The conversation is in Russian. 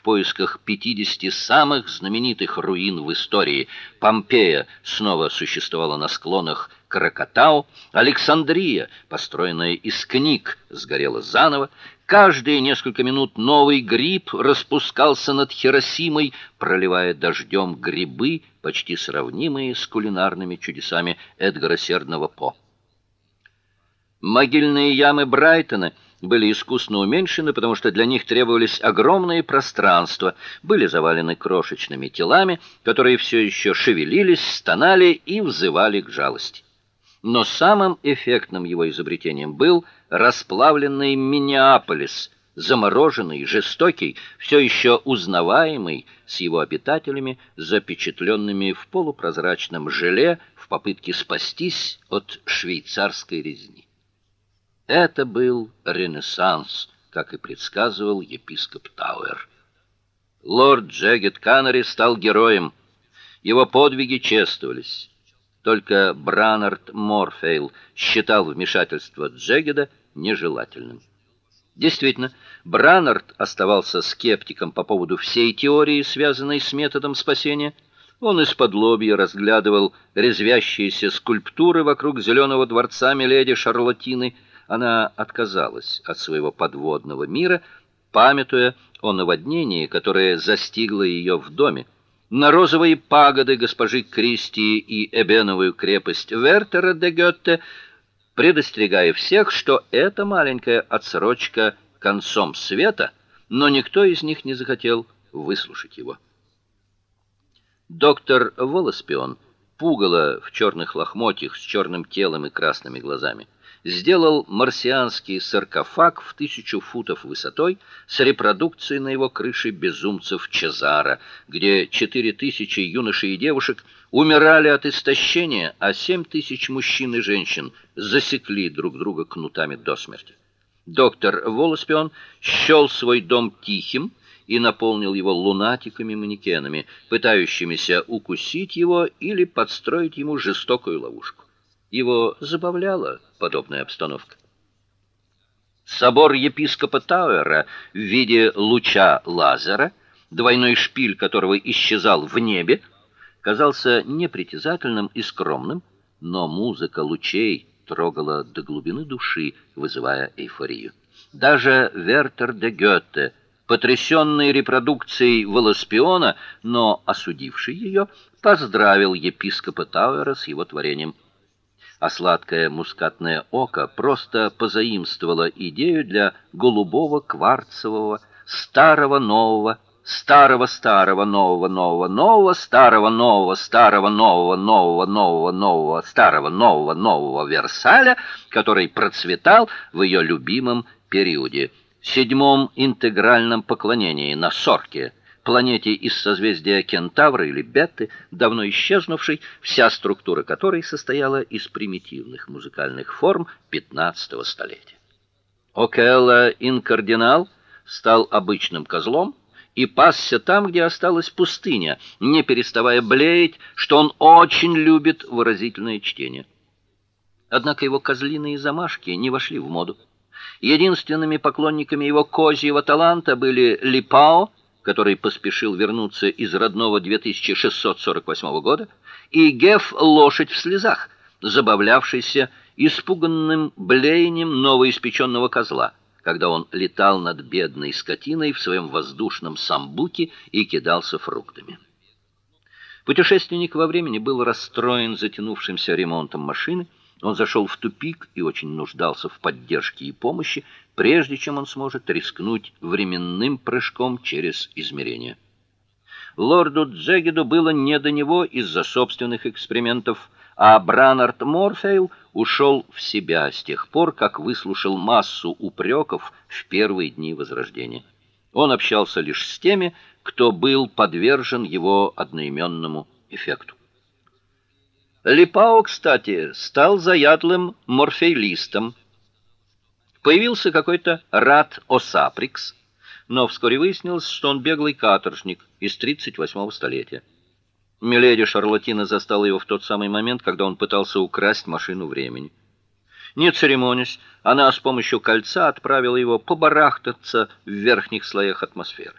в поисках 50 самых знаменитых руин в истории. Помпея снова существовала на склонах Кракатау, Александрия, построенная из книг, сгорела заново. Каждые несколько минут новый гриб распускался над Хиросимой, проливая дождем грибы, почти сравнимые с кулинарными чудесами Эдгара Сердного По. Могильные ямы Брайтона были искусно уменьшены, потому что для них требовались огромные пространства, были завалены крошечными телами, которые все еще шевелились, стонали и взывали к жалости но самым эффектным его изобретением был расплавленный Миннеаполис, замороженный, жестокий, все еще узнаваемый с его обитателями, запечатленными в полупрозрачном желе в попытке спастись от швейцарской резни. Это был ренессанс, как и предсказывал епископ Тауэр. Лорд Джегет Канари стал героем. Его подвиги чествовались. Только Бранард Морфейл считал вмешательство Джегеда нежелательным. Действительно, Бранард оставался скептиком по поводу всей теории, связанной с методом спасения. Он из-под лобья разглядывал резвящиеся скульптуры вокруг зеленого дворца миледи Шарлотины. Она отказалась от своего подводного мира, памятуя о наводнении, которое застигло ее в доме на розовые пагоды госпожи Кристи и эбеновую крепость Вертера де Гёте, предостерегая всех, что это маленькая отсрочка концом света, но никто из них не захотел выслушать его. Доктор Волоспион, пугало в черных лохмотьях с черным телом и красными глазами, сделал марсианский саркофаг в тысячу футов высотой с репродукцией на его крыше безумцев Чезара, где четыре тысячи юношей и девушек умирали от истощения, а семь тысяч мужчин и женщин засекли друг друга кнутами до смерти. Доктор Волоспион счел свой дом тихим и наполнил его лунатиками-манекенами, пытающимися укусить его или подстроить ему жестокую ловушку. Его забавляла подобная обстановка. Собор епископа Тауэра в виде луча лазера, двойной шпиль которого исчезал в небе, казался непритязательным и скромным, но музыка лучей трогала до глубины души, вызывая эйфорию. Даже Вертер де Гёте, потрясенный репродукцией Волоспиона, но осудивший ее, поздравил епископа Тауэра с его творением а сладкое мускатное око просто позаимствовало идею для голубого кварцевого старого нового старого старого нового нового нового старого нового старого нового нового нового нового старого нового нового Версаля, который процветал в ее любимом периоде седьмом интегральном поклонении на Сорке планете из созвездия Кентавра или Бетты, давно исчезнувшей, вся структура которой состояла из примитивных музыкальных форм 15-го столетия. Окелла инкардинал стал обычным козлом и пасся там, где осталась пустыня, не переставая блеять, что он очень любит выразительное чтение. Однако его козлиные замашки не вошли в моду. Единственными поклонниками его козьего таланта были Липао который поспешил вернуться из родного 2648 года, и Геф лошадь в слезах, забавлявшийся испуганным блеянием новоиспеченного козла, когда он летал над бедной скотиной в своем воздушном самбуке и кидался фруктами. Путешественник во времени был расстроен затянувшимся ремонтом машины, он зашел в тупик и очень нуждался в поддержке и помощи, прежде чем он сможет рискнуть временным прыжком через измерения. Лорду Джегеду было не до него из-за собственных экспериментов, а Бранард Морфейл ушел в себя с тех пор, как выслушал массу упреков в первые дни возрождения. Он общался лишь с теми, кто был подвержен его одноименному эффекту. Липао, кстати, стал заядлым морфейлистом. Появился какой-то Рад Осаприкс, но вскоре выяснилось, что он беглый каторжник из 38-го столетия. Миледи Шарлотина застала его в тот самый момент, когда он пытался украсть машину времени. Не церемонясь, она с помощью кольца отправила его побарахтаться в верхних слоях атмосферы.